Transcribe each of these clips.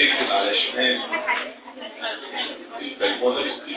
اكتب على شمال البلمونري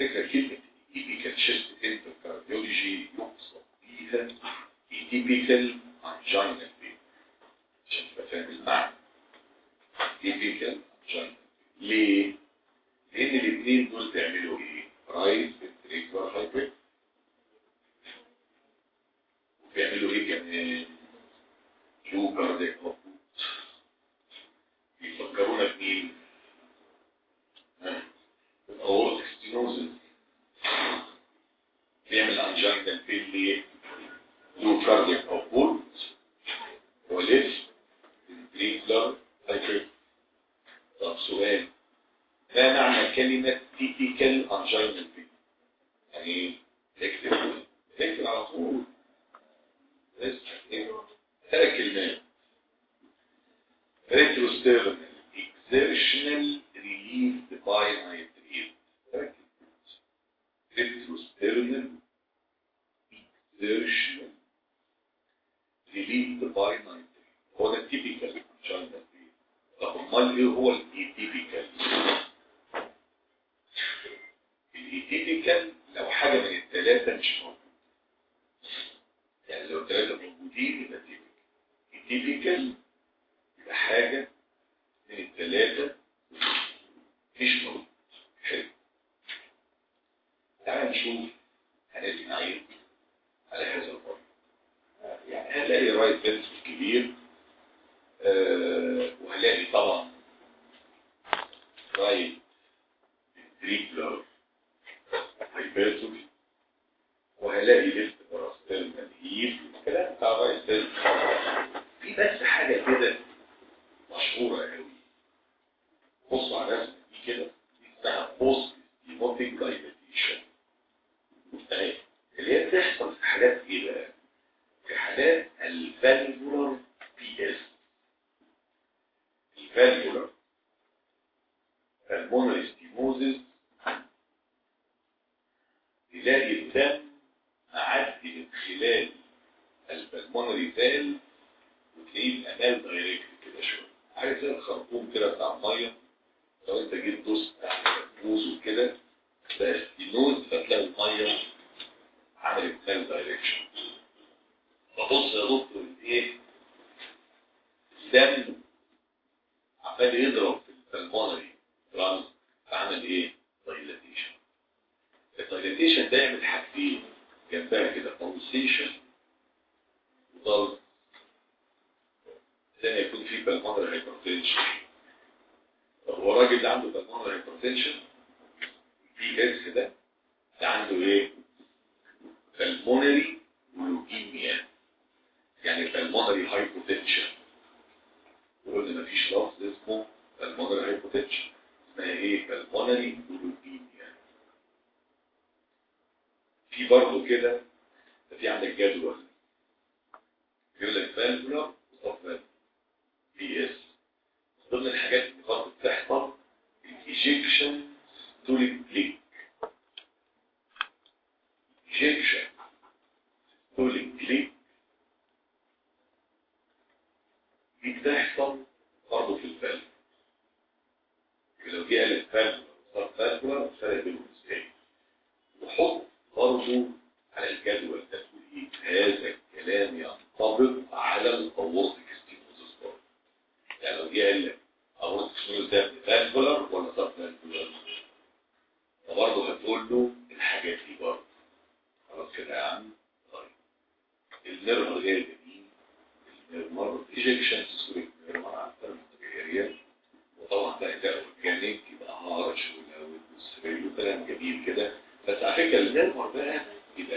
فكرة كلمة atypical chest pain في ال cardiology يقصد بيها atypical anginal pain عشان تبقى فاهم المعنى. atypical anginal ليه؟ لأن الاثنين دول بيعملوا إيه؟ right ventricular hyper وبيعملوا إيه؟ كمان؟ low cardiac مفروض بيفكرونا بمين؟ ال aortic stenosis بيعمل angina pain ليه؟ low cardiac output و left ventricular hyper طب سؤال. ما معنى كلمة typical angina pain يعني؟ اكتب. اكتب على طول. بس ثلاث كلمات retrosternal exertional relieved by nitrate retrosternal exertional relieved by nitrate هو ده typical ده طب امال إيه هو ال atypical ال atypical لو حاجة من الثلاثه مش موجودة. يعني لو الثلاثه موجودين يبقى typical atypical يبقى حاجة من الثلاثة مش موجود حلو تعال نشوف هنسمع إيه على هذا الوضع. يعني هنلاقي right ventricle كبير. آه وهنلاقي طبعا right ventricular hypertrophy وهلاقي left parasternal heave الكلام بتاع right ventricle في بس حاجة كده مشهورة قوي بصوا على رسمة دي كده اسمها post stenotic dilatation اهي اللي هي بتحصل في حالات إيه بقى؟ في حالات ال valvular PS ال valvular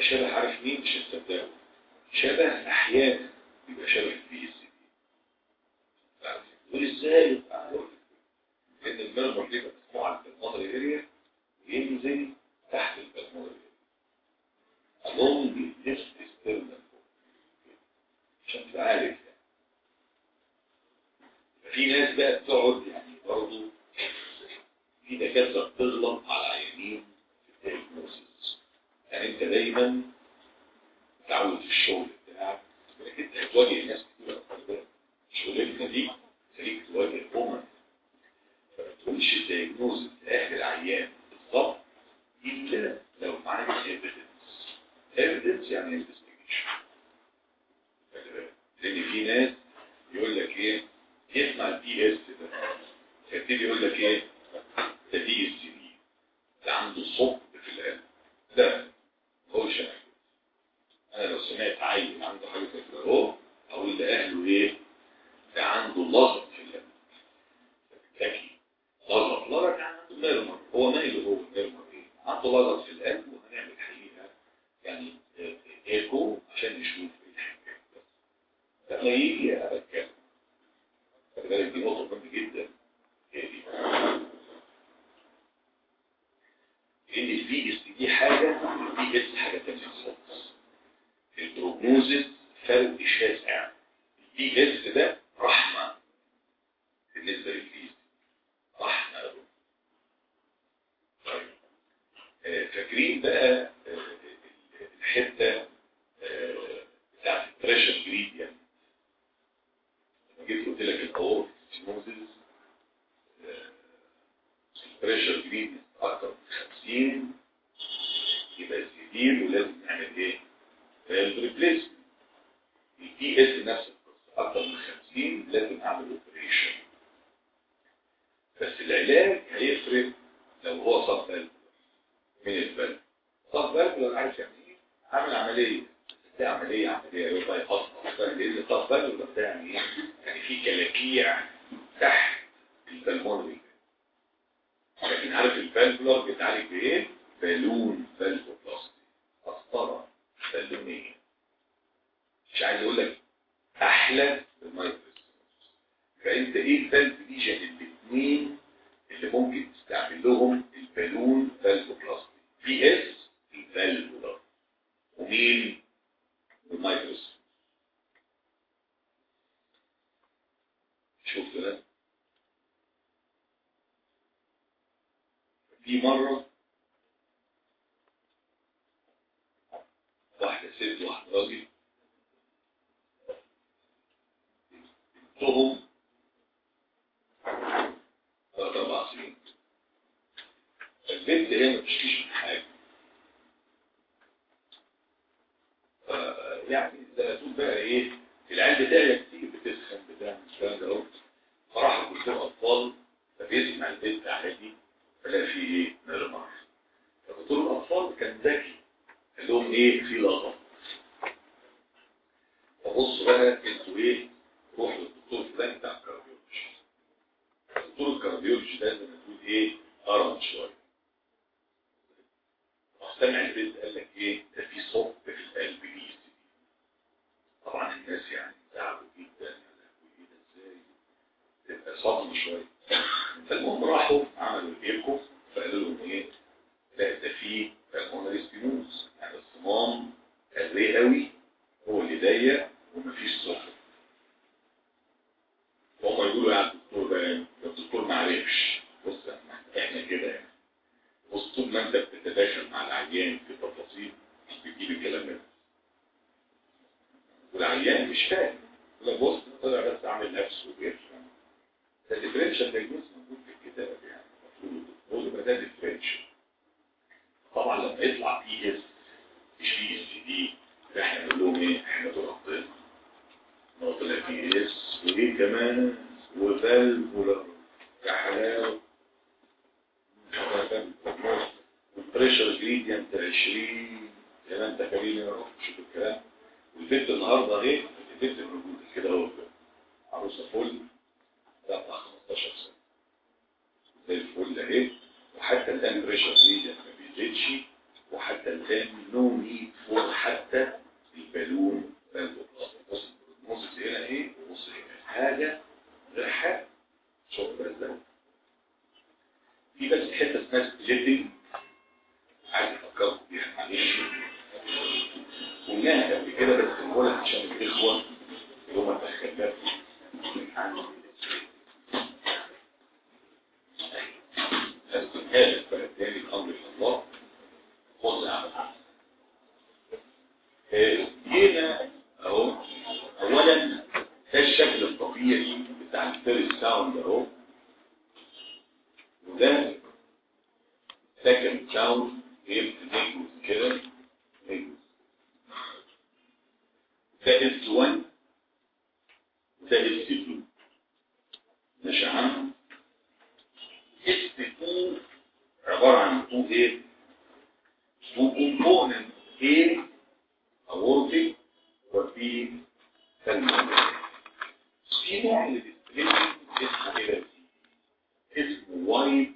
شبه عارف مين مش هتصدقه شبه أحيانا يبقى شبه VSD تقول إزاي يبقى لأن ال murmur بيبقى مسموع على ال pulmonary area ينزل تحت along the left sternal عشان تبقى عارف يعني. في ناس بقى بتقعد يعني برضه في دكاترة بتغلط على عيانين في ال diagnosis يعني انت دايما تعود في الشغل بتاعك انك انت هتواجه ناس كتير. شغلتنا دي خليك تواجه امم فما تقولش ال diagnosis لأهل عيان. بالظبط. إلا لو معاك evidence evidence يعني investigation لأن في ناس يقول لك إيه؟ يسمع ال VSD ده يبتدي يقول لك إيه؟ ده VSD ده عنده ثقب في القلب. لا شايف أنا لو سمعت عيل عنده حاجة زي كده أقول لأهله إيه؟ ده عنده لغط في القلب ذكي لغط لغط يعني عنده murmur هو مايله هو murmur إيه عنده لغط في القلب وهنعمل حقيقة. يعني ايكو عشان نشوف إيه الحكاية لما يجي ابقى اتكلم خلي بالك دي نقطة مهمة جدا. هي دي. لأن ال VSD حاجة وال PS حاجة ثانية خالص. ال prognosis فرق شاسع ال PS ده رحمة بالنسبة لل VSD رحمة طيب. آه، فاكرين بقى آه، الحتة آه، بتاعت ال pressure gradient لما جيت قلت لك ال aortic stenosis ال pressure gradient أكتر من 50 يبقى severe ولازم نعمل إيه؟ valve replacement ال PS نفس القصة أكتر من 50 لازم أعمل operation بس العلاج هيفرق لو هو subvalvular من ال valvular subvalvular لو عايز يعني إيه؟ عامل عملية. دي عملية عملية يبقى يخصص لأن subvalvular ده يعني إيه؟ يعني في كلاكيع تحت ال pulmonary لكن عارف ال valvular بيتعالج بإيه؟ balloon valvuloplasty قسطره بالونيه مش عايز أقول لك أحلى ال mitral stenosis فأنت إيه ال valve lesion الاثنين اللي ممكن تستعمل لهم؟ ال balloon valvuloplasty PS ال valvular ومين؟ ال mitral stenosis شفت ده؟ في مرة واحدة ست وواحد راجل بنتهم أربع سنين. البنت هي ما بتشكيش من حاجة. يعني تقول بقى إيه العيال بتاعي كتير بتسخن بتاع الكلام ده أهو. فراح دكتور أطفال فبيسمع البنت عادي فلاقي فيه إيه؟ ميرمر فدكتور الأطفال كان ذكي. قال لهم إيه؟ في لغط فبصوا بقى أنتوا إيه؟ روحوا للدكتور الدكتور فلان بتاع ال cardiology. دكتور ال cardiology ده ما تقول إيه؟ قرن شوية. سمع البيت قال لك إيه؟ ده في ثقب في القلب VSD طبعا الناس يعني تعبوا جدا. إيه ده إزاي؟ تبقى صدمة شوية. فالمهم راحوا عملوا الايكو فقالوا لهم إيه؟ لا ده في pulmonary stenosis يعني الصمام قوي هو اللي ضيق ومفيش صفر وهم يقولوا يا الدكتور ده الدكتور ما عرفش. بص إحنا كده يعني. بص طول ما انت بتتداخل مع العيان في تفاصيل بتجيب الكلام ده. والعيان مش فاهم. لك بص طلع بس عامل نفسه وبيفهم ده ديفرنشال موجود في يعني ديفرنشال طبعا لما يطلع PS مش VSD إحنا نقول لهم إيه؟ إحنا دول نقطة PS وإيه كمان؟ و valvular ولا يا حلاوه وال pressure gradient 20 زي انت كريم يا رب شوف الكلام. والبنت النهارده اهي البنت موجوده كده أهو. عروسة فل. بتاع 15 سنه زي الفل أهي. وحتى الآن pressure gradient ما بيزيدش وحتى الآن no need for حتى ال balloon بص بص هنا إيه هنا حاجة حاجة شوف بس في بس حتة اسمها splitting عايز افكركم بيها معلش. قلناها قبل كده بس نقولها عشان الاخوه اللي هم تخلفوا هذا فالتالي الأمر إلى الله. خذ عمل جينا أهو. اولا ده الشكل الطبيعي بتاع ال first sound أهو وده second sound يبقى نيجوز كده نيجوز ده S 1 وده S 2 ماشي عنه اس 2 عبارة عن 2 إيه 2 كومبوننت إيه اورتي وفي سلمون في نوع من الديسبليشن اسمه كده اسمه وايد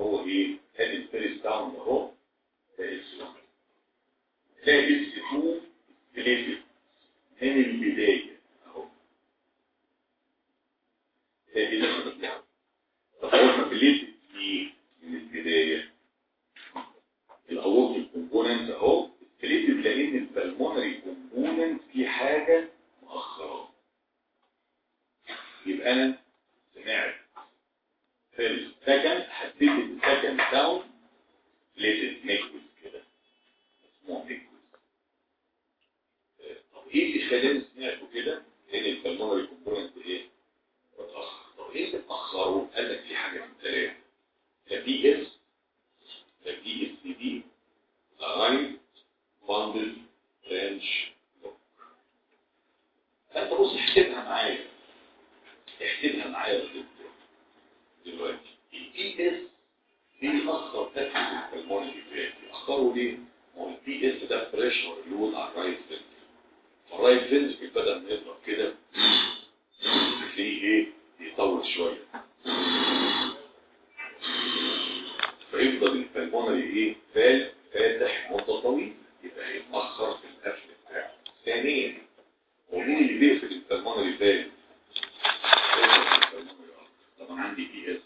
هو إيه ادي الفيرست داون اهو ده اس 1 ده اس 2 بليتد من البدايه اهو ده S طب هو splitted إيه من البدايه ال aortic component أهو splitted لأن ال pulmonary component في حاجة مؤخرة. يبقى أنا سمعت. first second حددت ال second sound splitted نيكوز كده. اسمه نيكوز طب إيه اللي خلاني سمعته كده؟ لأن ال pulmonary component إيه؟ متأخر. طب إيه اللي اتاخره قال لك في حاجة من ثلاثة يا VSD يا right bundle branch block فانت بص احسبها معايا احسبها معايا دلوقتي ال PS ليه اخر تكتب ال pulmonary valve اخره ليه؟ هو ال PS ده pressure load على ال right ventricle فال right ventricle بدل ما يضرب كده تلاقيه إيه؟ يطول شوية فيفضل ال pulmonary إيه؟ valve فاتح مده طويله يبقى هيتاخر في القفل بتاعه ثانيا هو مين اللي بيقفل ال pulmonary valve؟ طبعا عندي PS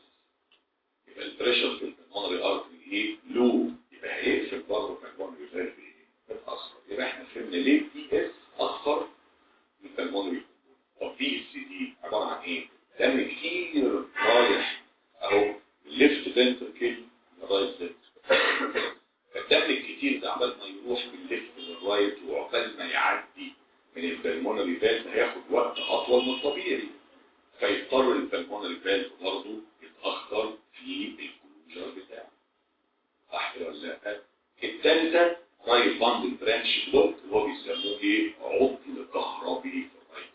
يبقى ال pressure في ال pulmonary artery إيه؟ low يبقى هيقفل بره ال pulmonary valve؟ متأخر يبقى إحنا فهمنا ليه PS أخر من ال pulmonary طب VSD دي عبارة عن إيه؟ دم كتير رايح أهو ال left ventricle لغايه ventricle فالدم الكتير ده عبال ما يروح من ال left لل right وعقبال ما يعدي من ال pulmonary valve هياخد وقت أطول من الطبيعي فيضطر ال pulmonary valve برضه يتأخر في ال closure بتاعه صح ولا لا؟ الثالثه right bundle branch block اللي هو بيسموه إيه؟ عطل كهربي في ال right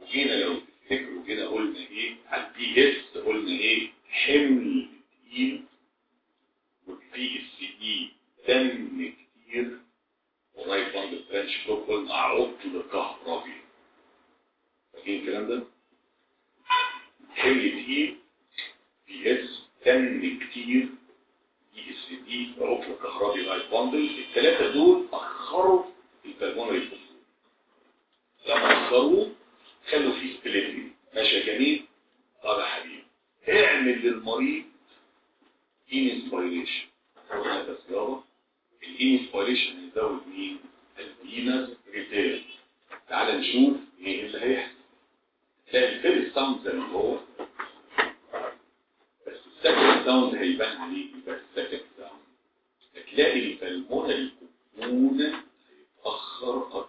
وجينا لو تفتكروا كده قلنا إيه؟ على ال PS قلنا إيه؟ حمل تقيل وال VSD دم كتير و right bundle branch block قلنا عطل كهربي عارفين الكلام ده؟ حمل تقيل بي اس كم كتير دي اس دي ركن كهربي لايت باندل الثلاثه دول اخروا ال pulmonary لما اخروه خلوا فيه splitting. ماشي يا جميل؟ طب يا حبيبي اعمل للمريض inspiration ال inspiration هيزود مين تعال نشوف إيه اللي هيحصل. تلاقي sound زي ما هو. بس ال second sound هيبان ال second sound هتلاقي ال pulmonary component هيتأخر أكتر.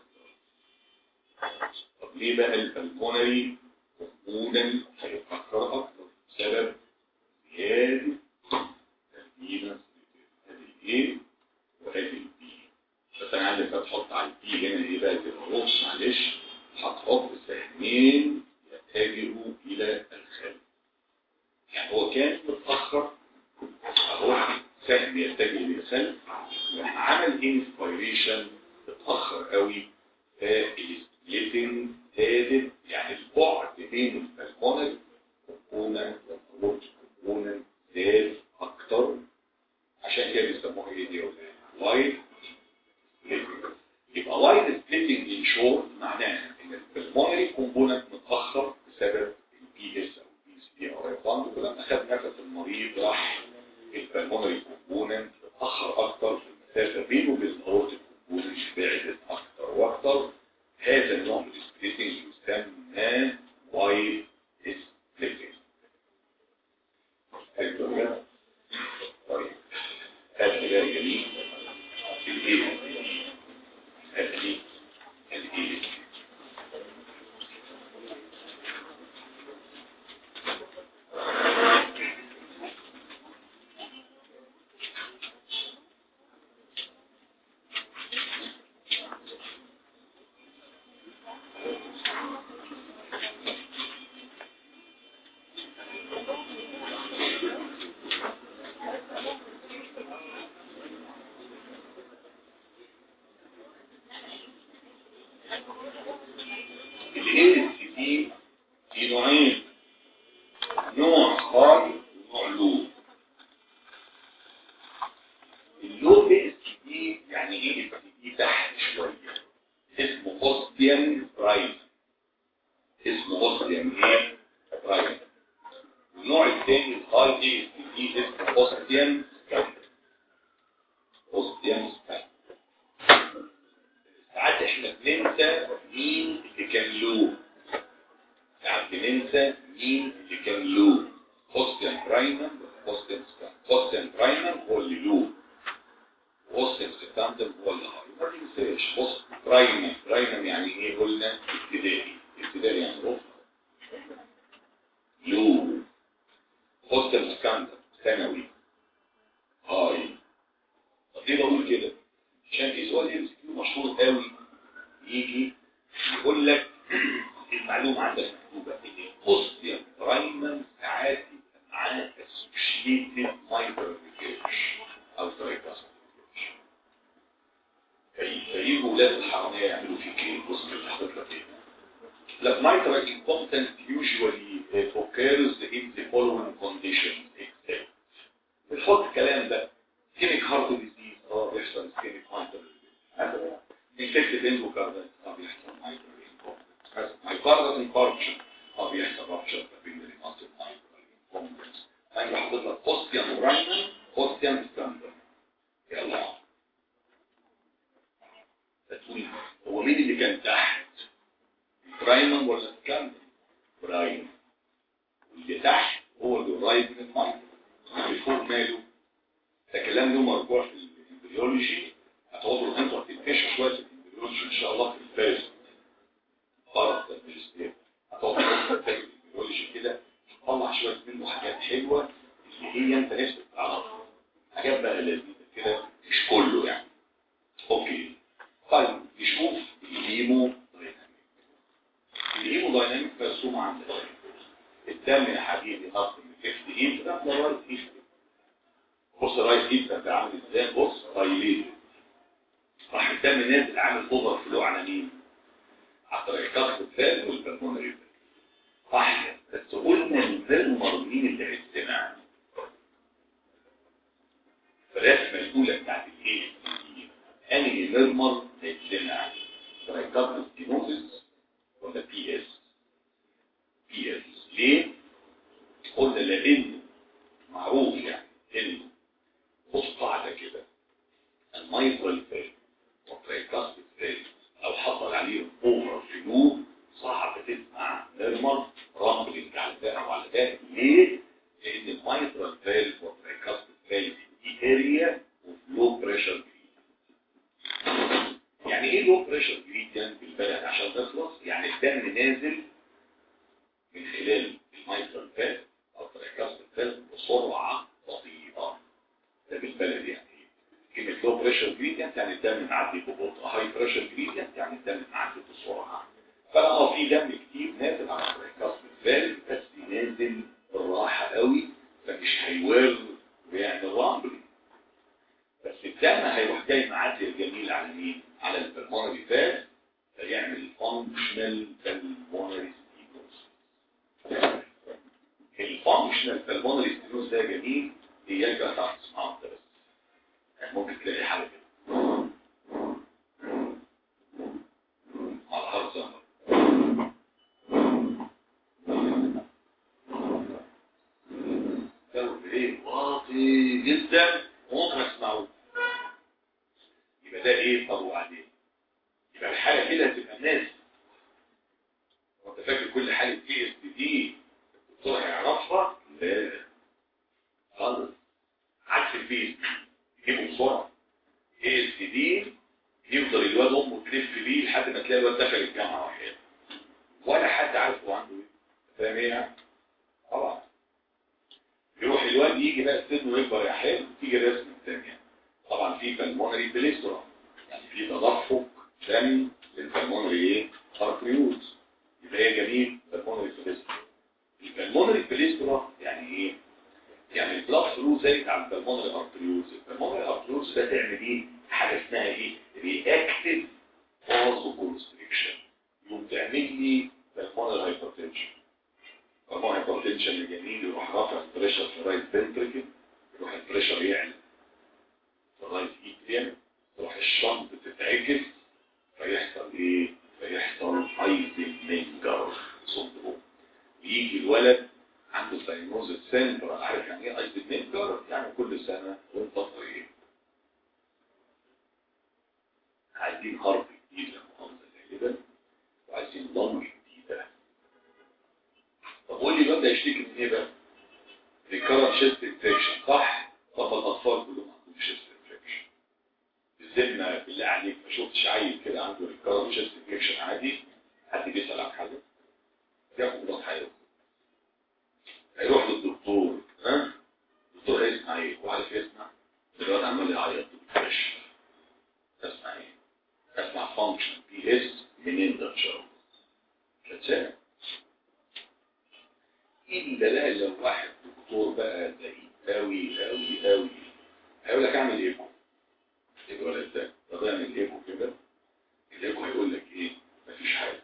طب ليه بقى ال pulmonary component هيتأخر أكتر؟ بسبب زيادة هذه إيه؟ وهذه البي بس أنا عايزك تحط على البي هنا إيه بقى؟ بص معلش هتحط سهمين يتجهوا إلى الخلف يعني هو كان متأخر اهو سهم يتجه للخلف لما عمل انسبيريشن اتاخر قوي فالسبليتنج زادت يعني البعد بين كومبوننت والروت component زاد أكتر. عشان كده بيسموها إيه دي wide يبقى wide splitting in short معناها إن ال pulmonary component متأخر بسبب ال PS أو ال VSD أو right bundle ولما خد نفس المريض راح ال pulmonary component اتاخر أكتر. في المسافه بينه وبين ال aortic component بعدت أكتر وأكتر. هذا النوع من ال splitting يسمى وايد سبليتنج كده جميل الايه الايه ده كلام له مرجوع في ال embryology هتقعدوا أنتوا تناقشوا شوية في ال embryology إن شاء الله في ال first part الماجستير هتقعدوا في ال embryology كده. تطلع شوية منه حاجات حلوة. اللي هي أنت نفسك تعرفها حاجات بقى لذيذة كده. مش كله يعني. okay. طيب نشوف ال hemo ال hemodynamic مرسوم عندك الدم يا حبيبي من 58 ده بص رايت ايست ده عامل إزاي بص رايلين راح الدم نازل عامل اوفر فلو على مين؟ على التراكيكات الفال والبلمونري الفيرمر مين اللي هيستمع الرسمة الأولى بتاعت الإيه؟ أنهي فيرمر هيستمع ترايكابل ستينوزس ولا بي اس بي اس ليه؟ قلنا لأن معروف يعني إن بص قاعدة كده. ال mitral valve وال tricuspid valve لو حصل عليهم overflow صعب تسمع murmur rumbling على ده أو على ده. ليه؟ لأن ال mitral valve وال tricuspid valve دي area low pressure يعني إيه low pressure gradient بالبلدي عشان تخلص؟ يعني الدم نازل من خلال ال mitral valve أو ال tricuspid valve بسرعة ده بالبلدي يعني كلمة low pressure gradient يعني الدم معدي ببطء high pressure gradient يعني الدم معدي بسرعة فانا آه في دم كتير نازل على ال tricuspid valve بس نازل بالراحة قوي فمش هيورد ويعمل rumble بس الدم هيروح جاي معدي الجميل على مين؟ على ال pulmonary valve فيعمل فانكشنال بالمونري ستينوز الفانكشنال بالمونري ستينوز ده جميل اياك بقى تعرف تسمعه ده ممكن تلاقي حاجة كده على الأرض زمر جو إيه واطي جدا وممكن اسمعه هيقول لك إيه؟ مفيش حاجة.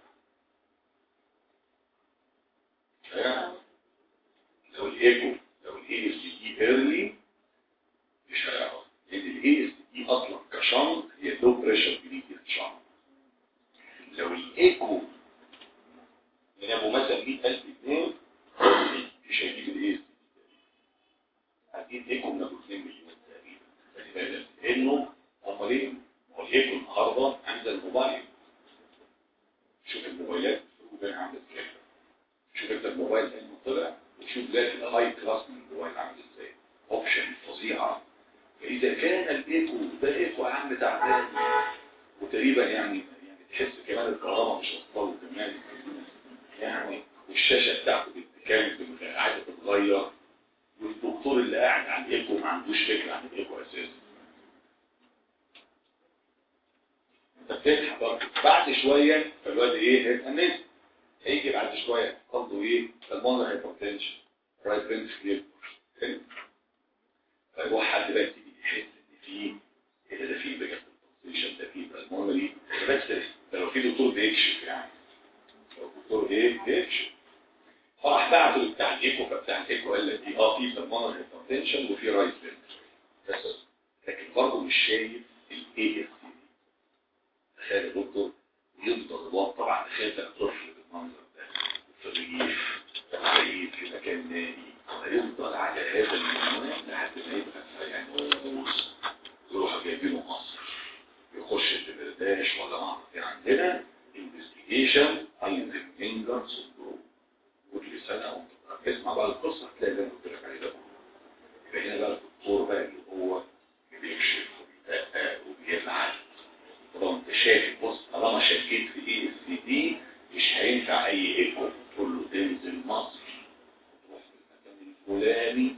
الفلاني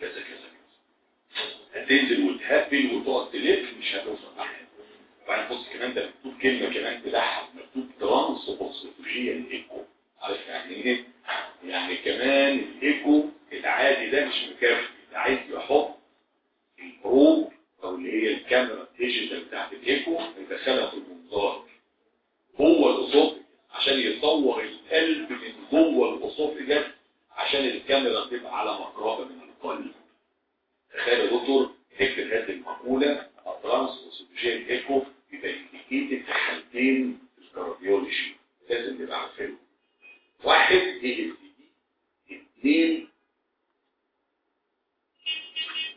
كذا كذا كذا. هتنزل وتهبل وتقعد تلف مش هتوصل لحاجه وبعدين بص كمان ده مكتوب كلمة كمان تضحك مكتوب transesophageal echo عارف يعني إيه؟ يعني كمان الإيكو العادي ده مش مكافئ. ده عايز يحط ال probe أو اللي هي الكاميرا ال digital بتاعت الإيكو يدخلها في المنظار. جوه ال esophagus عشان يصور القلب من جوه ال esophagus عشان الكاميرا تبقى على مقربة من القلب تخيل يا دكتور اكتب هذه المقوله ال transesophageal echo يبقى indicated في حالتين ال cardiology. لازم نبقى عارفينهم واحد ASD اثنين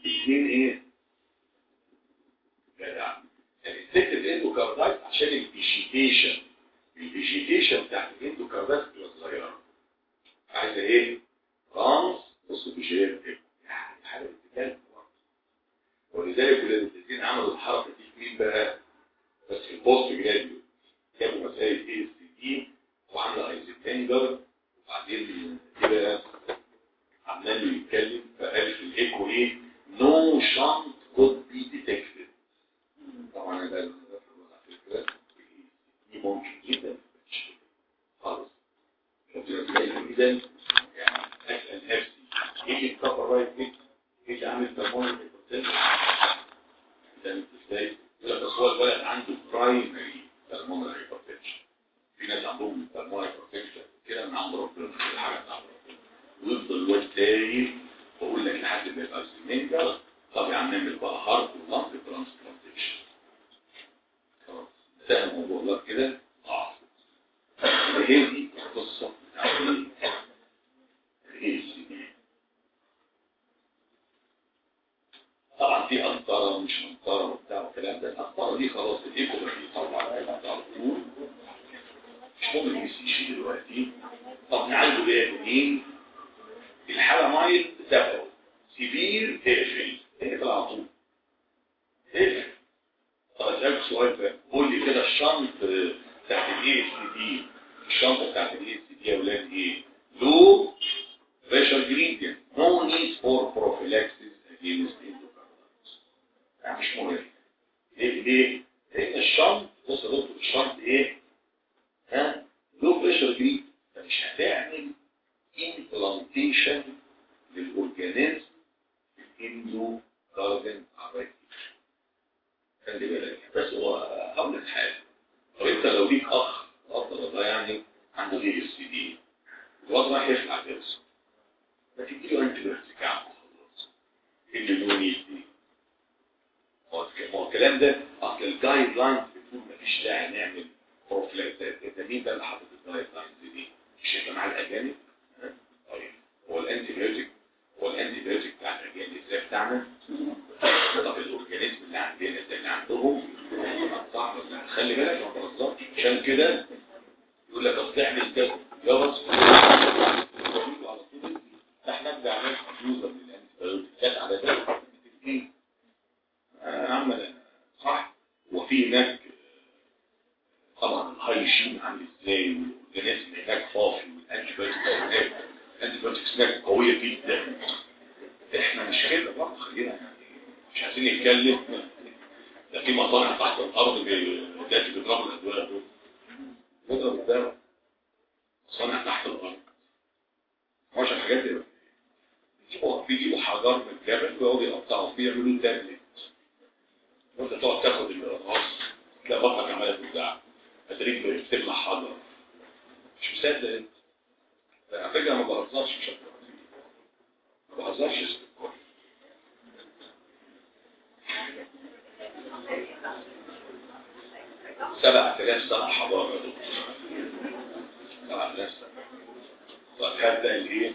اثنين إيه؟ جدع. ال infective endocarditis عشان ال vegetation. ال vegetation بتاعت ال endocarditis بتبقى صغيرة. عايزة إيه؟ esophageal echo يعني حاجة بتتكلم ولذلك ولاد الذين عملوا الحركة دي مين بقى؟ بس ال postgraduate جابوا مسائل ASD وعامله Eisenmenger وبعدين كده عمال يتكلم فقال في الإيكو إيه؟ no shunt could be detected طبعا دي ممكن جدا. خالص اذا يعني نفسي إيه الكفر right؟ إيه اللي عامل pulmonary ده إزاي؟ يقول لك اصل الولد عنده primary pulmonary hypertension في ناس عندهم pulmonary hypertension كده من عند ربنا كل حاجة عند ربنا ويفضل الواد تايه واقول لك لحد ما يبقى سمنجر طب يا عم نعمل بقى heart و lung transplantation خلاص ده الموضوع ده كده آه هي دي القصة بتاعت طبعا في قسطرة ومش قسطرة وبتاع والكلام ده القسطرة دي خلاص الإيكو بيطلع على طول. مش مهم يمشي دلوقتي. طب نعالجه إيه منين؟ الحالة mild سيبه severe تقفل تقفل على طول؟ تقفل طب أسألك سؤال بقى. قول لي كده ال shunt بتاعت ال ASD ال shunt بتاعت ال AS يا ولاد إيه؟ low pressure gradient no need for prophylaxis against مش مهم ليه ليه لأن الشنط بص يا دكتور الشنط إيه ها لو بريشر جريد فمش هتعمل امبلانتيشن للاورجانيزم الاندو كاربن اريتي خلي بالك بس هو هقول لك حاجة طب انت لو ليك اخ افضل الله يعني عنده دي اس دي الوضع راح يخلع انتي بيوتيك يا عم اللي هو الكلام ده اصل ال guidelines بتقول مفيش داعي نعمل prophylaxis انت مين بقى اللي حاطط ال guidelines دي مش الجماعه الاجانب طيب هو ال antibiotic هو ال antibiotic بتاع الاجانب إزاي بتاعنا طب ال organism اللي عندنا ده اللي عندهم صح ولا خلي بالك ما تهزرش عشان كده يقول لك اصل اعمل كده يا بس على إحنا بنعمل يوزر للانتي بيوتيك على ده عم صح؟ وفي هناك طبعا الهايجين عامل إزاي؟ والجناسم هناك فاضي والانتيبيوتكس هناك قوية جدا. إحنا مش كده برضه خلينا يعني مش عايزين نتكلم. ده في مصانع تحت الأرض بيضربوا الادويه دول بيضرب الدواء مصانع تحت الأرض. مش الحاجات دي يقوم بيجيبوا حجار من الجبل ويقعدوا يقطعوا فيه يعملوا تابلت وانت تقعد تاخد الرقاص تلاقي بطنك عماله توجع هتريك بتلمع حجر. مش مصدق انت. على فكرة ما بهزرش مش ما بهزرش سبع آلاف سنة حضارة دكتور. سبع آلاف سنة. طب هبدأ الإيه؟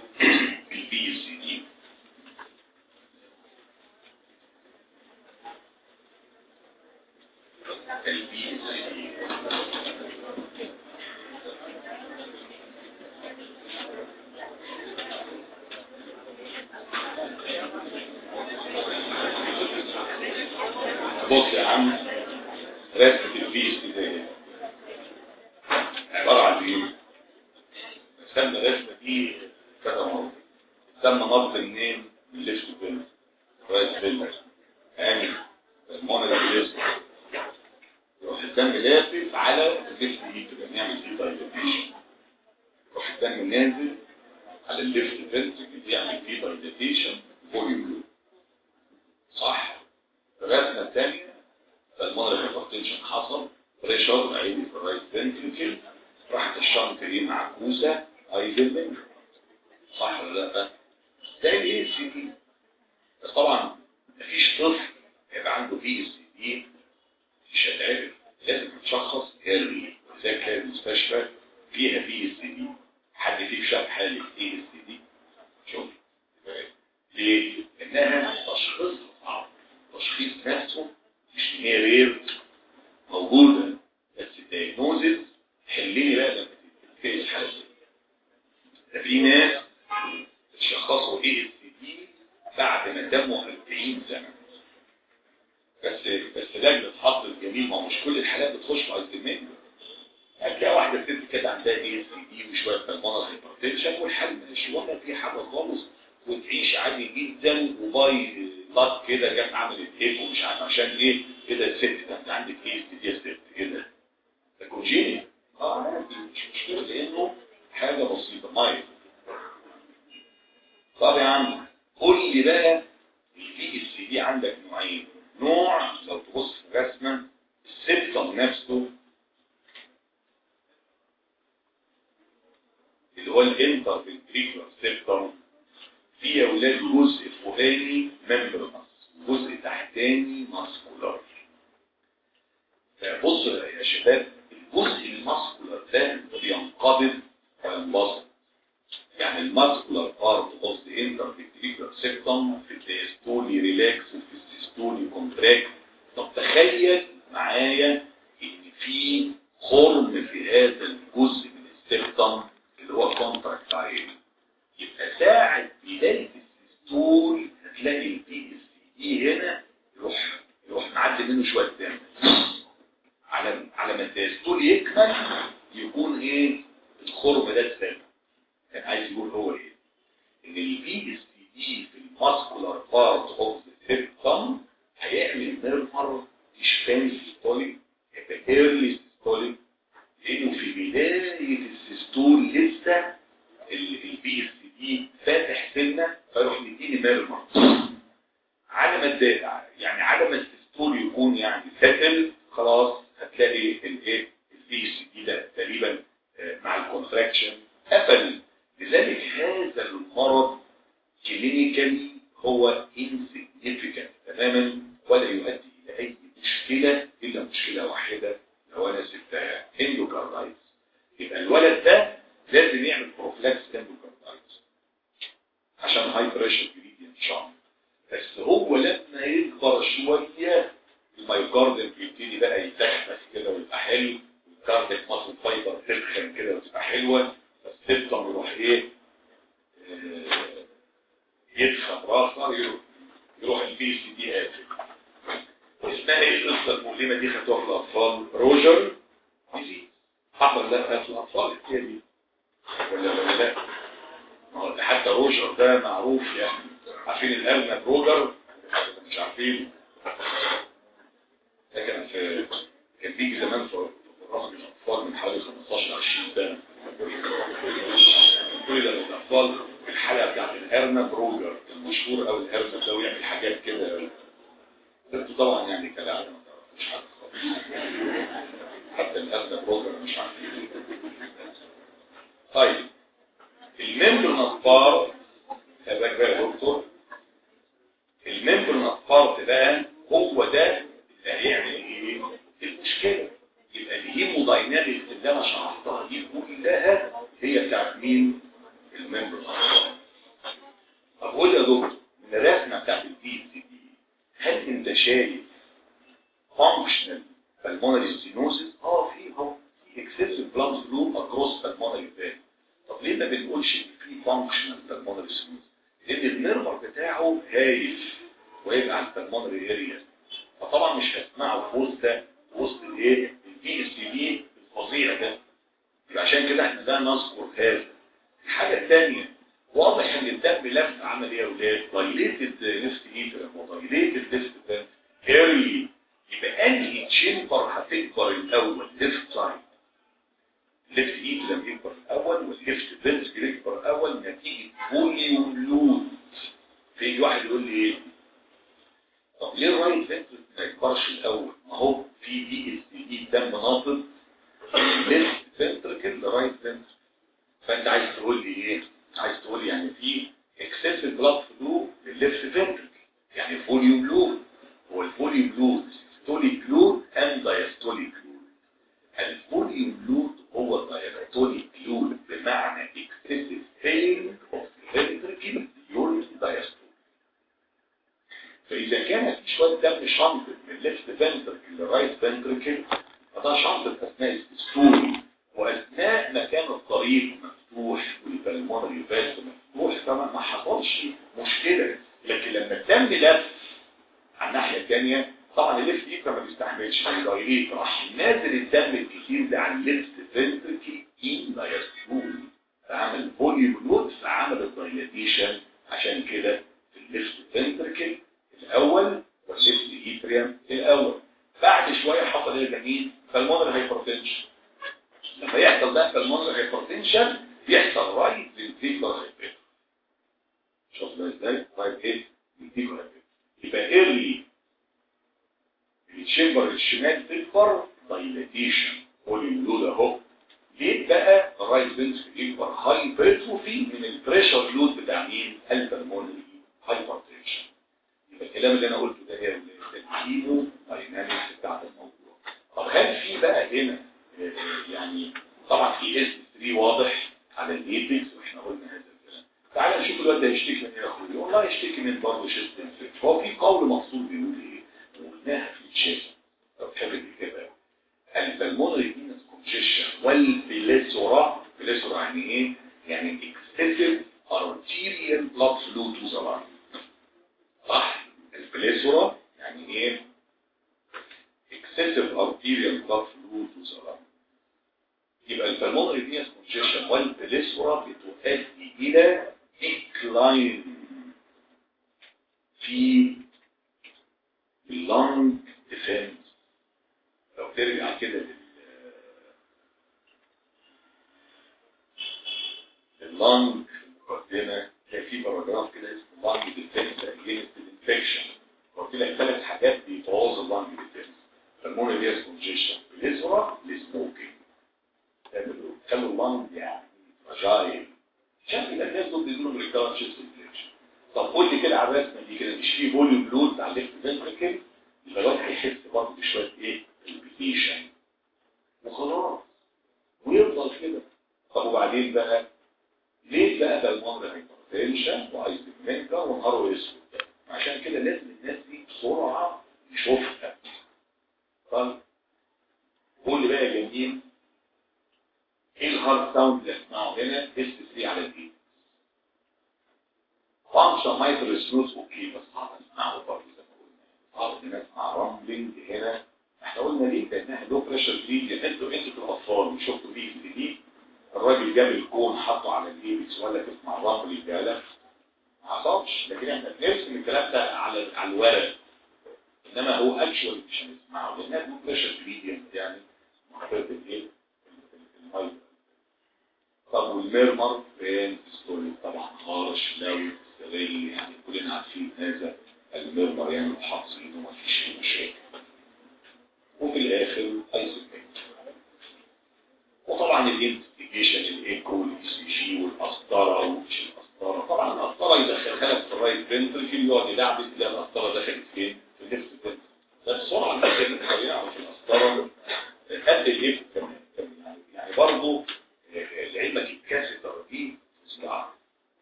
حاجة بسيطة. مية طب يا عم قول لي بقى ال VSD عندك نوعين نوع لو تبص في الرسمة ال septum نفسه اللي هو ال interventricular septum فيه يا ولاد جزء فوقاني membranous جزء تحتاني muscular فبصوا يا شباب المؤلمة دي خطوة في الأطفال روجر ديزي حضر لها في الأطفال التالي دي ولا ولا لا. حتى روجر ده معروف يعني. عارفين الأرنب روجر مش عارفين. ده كان في كان بيجي زمان في الرقم الأطفال من حوالي 15 20 سنة. كل ده الأطفال الحلقة بتاعت الأرنب روجر المشهور أو الأرنب ده ويعمل حاجات كده. ده طبعا يعني كالعادة حتى الأسنى بروجرام مش عارفين طيب الممبرين اصفار خلي بالك يا دكتور. الممبرين اصفار تبقى هو ده اللي هيعمل إيه؟ المشكلة. يبقى الهيمودايناميك اللي أنا شرحتها دي كلها هي بتاعت مين؟ الممبرين اصفار طب قول يا دكتور من بتاعت ال VSD هل أنت شايف functional pulmonary stenosis. آه في اهو في excessive blood flow across pulmonary valve. طب ليه ما بنقولش في functional pulmonary stenosis لأن ال murmur بتاعه هايف ويبقى على ال pulmonary area فطبعا مش هتسمعه في وسط وسط الايه؟ ال VSD الفظيع ده. عشان كده إحنا ده نذكر هذا. الحاجة الثانية واضح إن الدم لف عمل إيه يا أولاد. دايليتد ليفت ايتر ودايليتد ليفت ايرلي يبقى أنهي تشامبر هتكبر الأول؟ ليفت سايد ليفت ايد لما يكبر الأول والليفت فينس يكبر الأول. نتيجة فوليوم لود في واحد يقول لي إيه؟ طب ليه الرايت فينس ما يكبرش الأول؟ ما هو في دي اس دي دم ناقص. left ventricle right ventricle فأنت عايز تقول لي إيه؟ عايز تقول يعني في excessive blood flow لل left ventricle يعني volume load هو ال volume load load هو بمعنى فإذا كان في شوية دم shunted من left ventricle ل right ventricle فده شنطه أثناء الدستوري وأثناء ما كان الطريق مفتوح والبلمونري فاس مفتوح فما ما حصلش مشكلة. لكن لما الدم لف على الناحية الثانية طبعا الليفت دي ما بيستحملش الدايريت راح نازل الدم الكتير ده على الليفت فنتركل ان دايستول فعمل فوليوم لود فعمل الدايلاتيشن Ish يعني إيه؟ يعني excessive arterial blood flow to the lung. صح؟ ال plethora يعني إيه؟ excessive arterial blood flow to the lung. يبقى ال pulmonary venous congestion وال plethora بتؤدي إلى decline في ال lung defense لو ترجع كده ال lung المقدمه كان في paragraph كده اسمه lung defense against ال infection قلت لك ثلاث حاجات بيبوظوا اللانج ديفنس الموني فيروس كونجيشن بالاسره للسموكينج خلوا ال lung يعني fragile عشان كده الناس دول بيقولوا recurrent chest infection طب قول لي كده على الرسمه دي كده مش في volume load على ال left ventricle يبقى الواحد هيحس برضه بشويه إيه ال palpitation وخلاص ويفضل كده طب وبعدين بقى ليه بقى ده المنظر hypertension و Eisenmenger ونهاره أسود؟ عشان كده لازم الناس دي بسرعة نشوفها طيب قول بقى يا جميل إيه ال heart sound اللي اسمعه هنا؟ اس 3 على الايد فانكشن مايكرو سنوز أوكي بس صعب أسمعه برضه زي ما قلنا. صعب إن أسمع رامبلنج هنا. إحنا قلنا ليه؟ لأنها لو بريشر فري أنتوا أنتوا الأطفال دي في دي الراجل جاب الكون حطه على الايبكس ولا تسمع الرامبل يتجالى ما حصلش. لكن إحنا بنرسم الكلام ده على على الورق. إنما هو اكشوال مش هنسمعه. لانها لو بريشر يعني محطوط الايه المية. طب والميرمر فين؟ ستوري طبعا خارش لو استغل يعني كلنا عارفين هذا. الميرمر يعني محافظين وما فيش أي مشاكل. وفي الآخر ايزوميت وطبعا الانفستيجيشن الانفستيجيشن الايكو والاي سي جي والقسطره ومش القسطره طبعا القسطره يدخلها في الرايت فنتري في يقعد يلعب تلاقي القسطره دخلت فين؟ في الليفت فنتري بس بسرعة جدا الطبيعه في القسطره قد الليفت كمان يعني برضه لعلمك الكاسيتر دي صناعه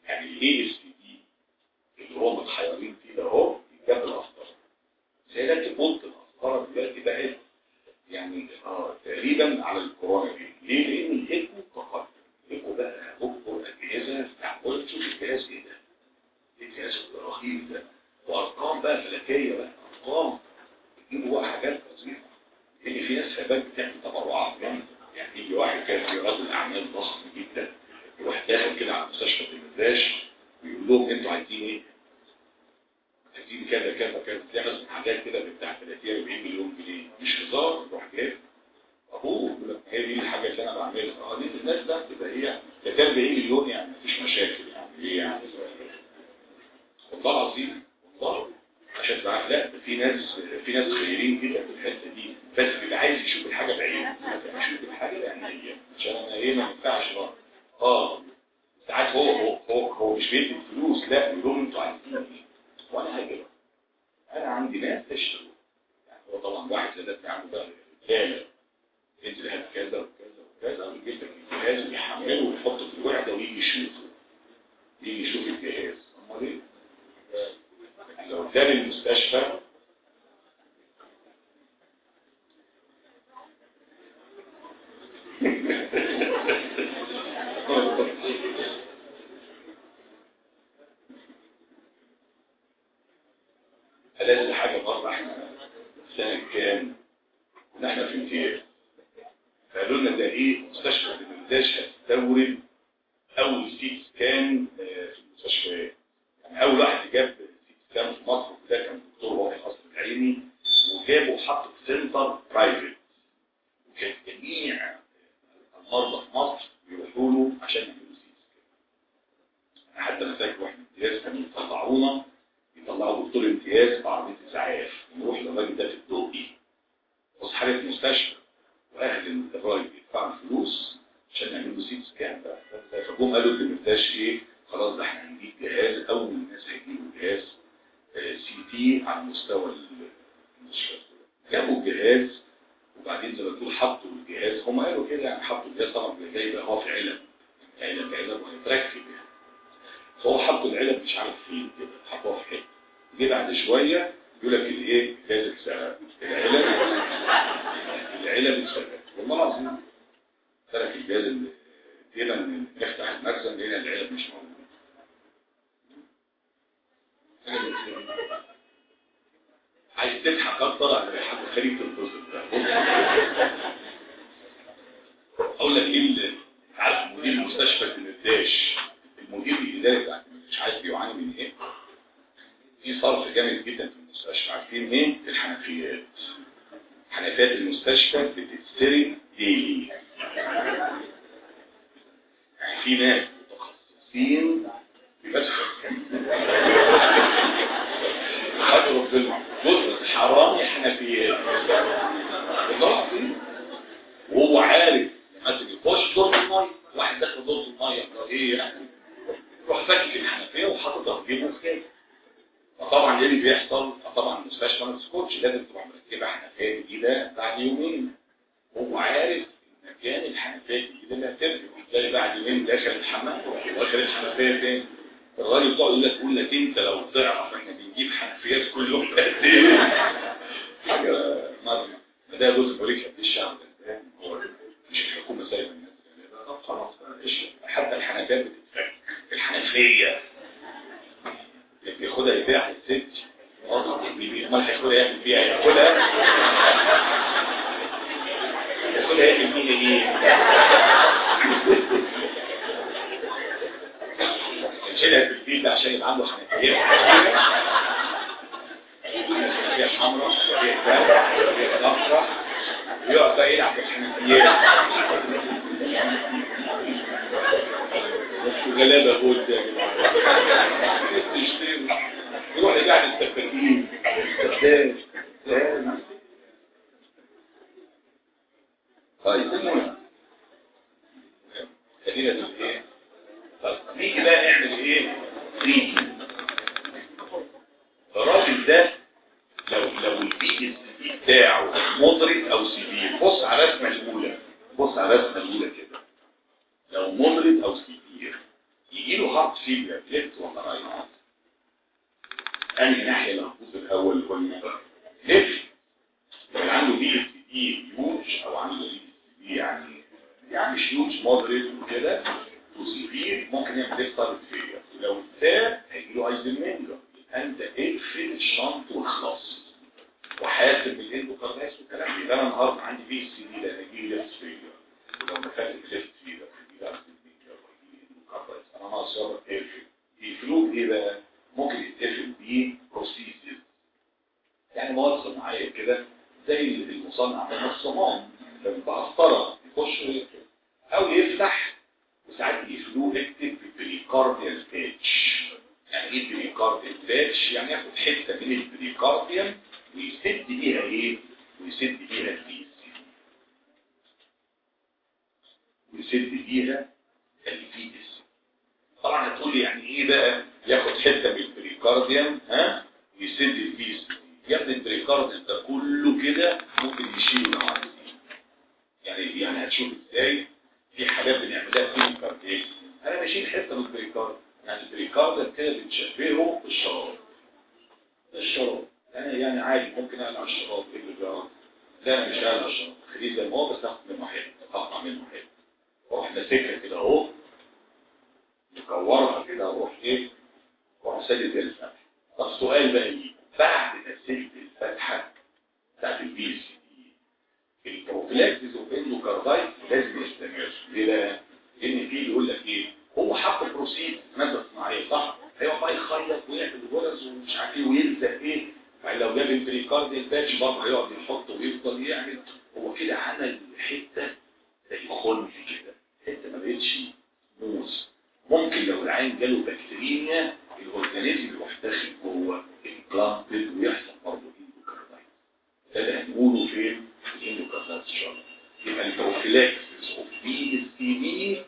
يعني الاي اس بي دي اللي هو متحيرين فيه ده اهو جاب القسطره زي لك تبط القسطره دلوقتي بقت يعني آه تقريبا على الكورونا دي ليه؟ لأن الايكو تقدم الايكو بقى دكتور أجهزة تعمل تشوف الجهاز إيه ده؟ الجهاز الرهيب ده؟ وأرقام بقى فلكية بقى أرقام يجيبوا بقى حاجات بسيطة لأن في ناس شباب بتعمل تبرعات يعني يعني يجي واحد كان في رجل أعمال ضخم جدا يروح داخل كده على مستشفى النباش ويقول لهم أنتوا عايزين إيه؟ عايزين كذا كذا كذا. مثلا حاجات كده بتاع 30 40 مليون جنيه. مش هزار يروح جايب. أبوه هي دي الحاجة اللي أنا بعملها. آه دي الناس ده تبقى هي ده كان 40 مليون يعني مفيش مشاكل يعني. إيه يعني؟ والله العظيم والله عشان تعرف لا في ناس في ناس خيرين كده في الحتة دي. بس بيبقى عايز يشوف الحاجة بعينه. يشوف الحاجة بعينيه عشان أنا إيه ما ينفعش آه. ساعات هو هو هو, هو مش بيدي فلوس لا بيقول أنتوا عايزين إيه؟ وأنا هجيبها أنا عندي ناس تشتغل. يعني هو طبعا واحد ده عنده بقى رجاله انزل هات كذا وكذا وكذا ويجيب لك الجهاز ويحمله ويحطه في الوحده ويجي يشوفه. يجي يشوف الجهاز. أمال إيه؟ لو كان المستشفى. ألذ حاجة مرة إحنا سنة كام كنا إحنا في امتياز فقالوا لنا ده إيه؟ مستشفى الدمرداش هتستورد أول CT scan في المستشفيات يعني أول واحد جاب CT scan في مصر ده كان دكتور واحد قصر العيني وجابه وحطه في center private وكان جميع المرضى في مصر يروحوا له عشان يعملوا CT scan. أنا حتى فاكر واحد امتياز كانوا يطلعونا يطلعوا دكتور امتياز بعربية اسعاف ونروح للراجل ده في الدقي بص حالة مستشفى وأهل الراجل يدفعوا فلوس عشان يعملوا CT scan. بقى فجم قالوا الدمرداش إيه؟ خلاص ده إحنا هنجيب جهاز. أول الناس هيجيبوا جهاز CT على مستوى المستشفى. جابوا الجهاز وبعدين زي ما تقول حطوا الجهاز. هم قالوا كده يعني حطوا الجهاز. طبعا زي بقى هو في علب علب علب وهيتركب يعني. فهو حطوا العلب مش عارف فين كده حطوها في حتة. جه بعد شوية يقول لك الايه جهاز اتسرق العلب العلب اتسرقت والله العظيم ترك الجهاز اللي جينا نفتح المخزن لقينا العلب مش موجود عايز تضحك أكتر على حاجة خليك تنبسط أقول لك إيه اللي عارف مدير المستشفى في الداش المدير الاداري بتاع مش عارف بيعاني من إيه في صرف جامد جدا في عارفين إيه؟ الحنفيات. حنفيات المستشفى بتتسرق ديلي يعني في ناس متخصصين بس اضرب بالجزء حرامي حنفيات والله وهو عارف مثلا يخش دور الميه واحد داخل دور الميه إيه يعني روح فاكك الحنفيه وحاططها في جيبه وخايف فطبعا إيه اللي بيحصل. طبعا المستشفى ما تسكتش لازم تروح مركبه حنفية جديدة بعد يومين. هو عارف مكان الحنفية الجديدة اللي هترجع. تلاقي بعد يومين داخل الحمام وداخل الحنفية تاني الراجل بتاعه يقول لك انت لو تعرف إحنا بنجيب حنفيات كل يوم قد إيه حاجة مرمى ده جزء بريك قد الشعب ده هو مش الحكومة سايبه الناس خلاص حتى الحنفيات بتتفك الحنفيه اللي بياخدها يبيعها الست ما هياخدها يعمل بيها ياخدها ياخدها يعمل بيها إيه يشيلها في البيت عشان يبقى عنده حنفيه حنفيه حمراء حنفيه زرقاء حنفيه صفراء ويقعد بقى يلعب بالحنفيات غلابة بود يا جماعة يروح يبيع للسفاكين استخدام طيب المهم ادينا في إيه طب نيجي بقى نعمل إيه treatment الراجل ده لو لو ال VSD بتاعه severe بص على الرسمه الاولى بص على الرسمه الاولى كده. لو moderate أو severe يجي له heart failure left ولا right؟ أنهي ناحية المحفوظ الأول ولا left. كان عنده VSD huge أو عنده V يعني يعني huge moderate وكده و severe ممكن يعمل left failure ولو الثاني هيجي له Eisenmenger أنت اقفل ال shunt واخلص وحاسب ال endocarditis والكلام ده. أنا النهارده عندي VSD ده هيجي لي left failure ولو ما فاتت left failure هيجي لي Eisenmenger أنا ناقص يابا أقفل. يقفلوه بايه بقى ممكن يتقفل بيه prosthesis يعني مواد صناعيه كده زي المصنع من الصمام. لما بقسطره يخش أو يفتح. وساعات يقفلوه اكتب pericardial patch يعني إيه pericardial patch يعني ياخد حتة من ال pericardial ويسد بيها إيه؟ ويسد بيها ال V ويسد بيها ال VS طبعا هتقول يعني إيه بقى؟ ياخد حتة من ال pericardium ها؟ ويسد ال VS يا ابني ال pericardium ده كله كده ممكن يشيله لو عايز يعني يعني هتشوف إزاي؟ في حاجات بنعملها في ال cardiac أنا بشيل حتة من ال pericardium يعني ال pericardium كده بتشبهه بالشراب. الشراب. أنا يعني عادي ممكن اقلع الشراب إيه اللي لا أنا مش هقلع الشراب خليه زي ما هو بس أخد منه حتة أقطع منه حتة وأروح ماسكها كده أهو نكورها كده وأروح إيه وأروح سدد الفتحة. طب السؤال بقى يجي بعد ما سدت الفتحة بتاعت ال VSD ال prophylaxis endocarditis لازم يستمر. ليه بقى؟ لأن في يقول لك إيه؟ هو حط prosthetic ماده صناعية صح؟ هيقعد بقى يخيط ويعمل غرز ومش عارف إيه ويلزق إيه؟ يعني لو جاب ال pericardial patch برضه هيقعد يحط ويفضل يعمل هو كده عمل حتة زي خنف كده. حتة ما بقتش موس ممكن لو العين جاله بكتيريا الأورجانيزم يروح داخل جوه البلانتد ويحصل برضه اندوكاردايت ده اللي هنقوله فين في الاندوكاردايت ان شاء الله يبقى البروفيلاكسيس اوف بي إس تي بي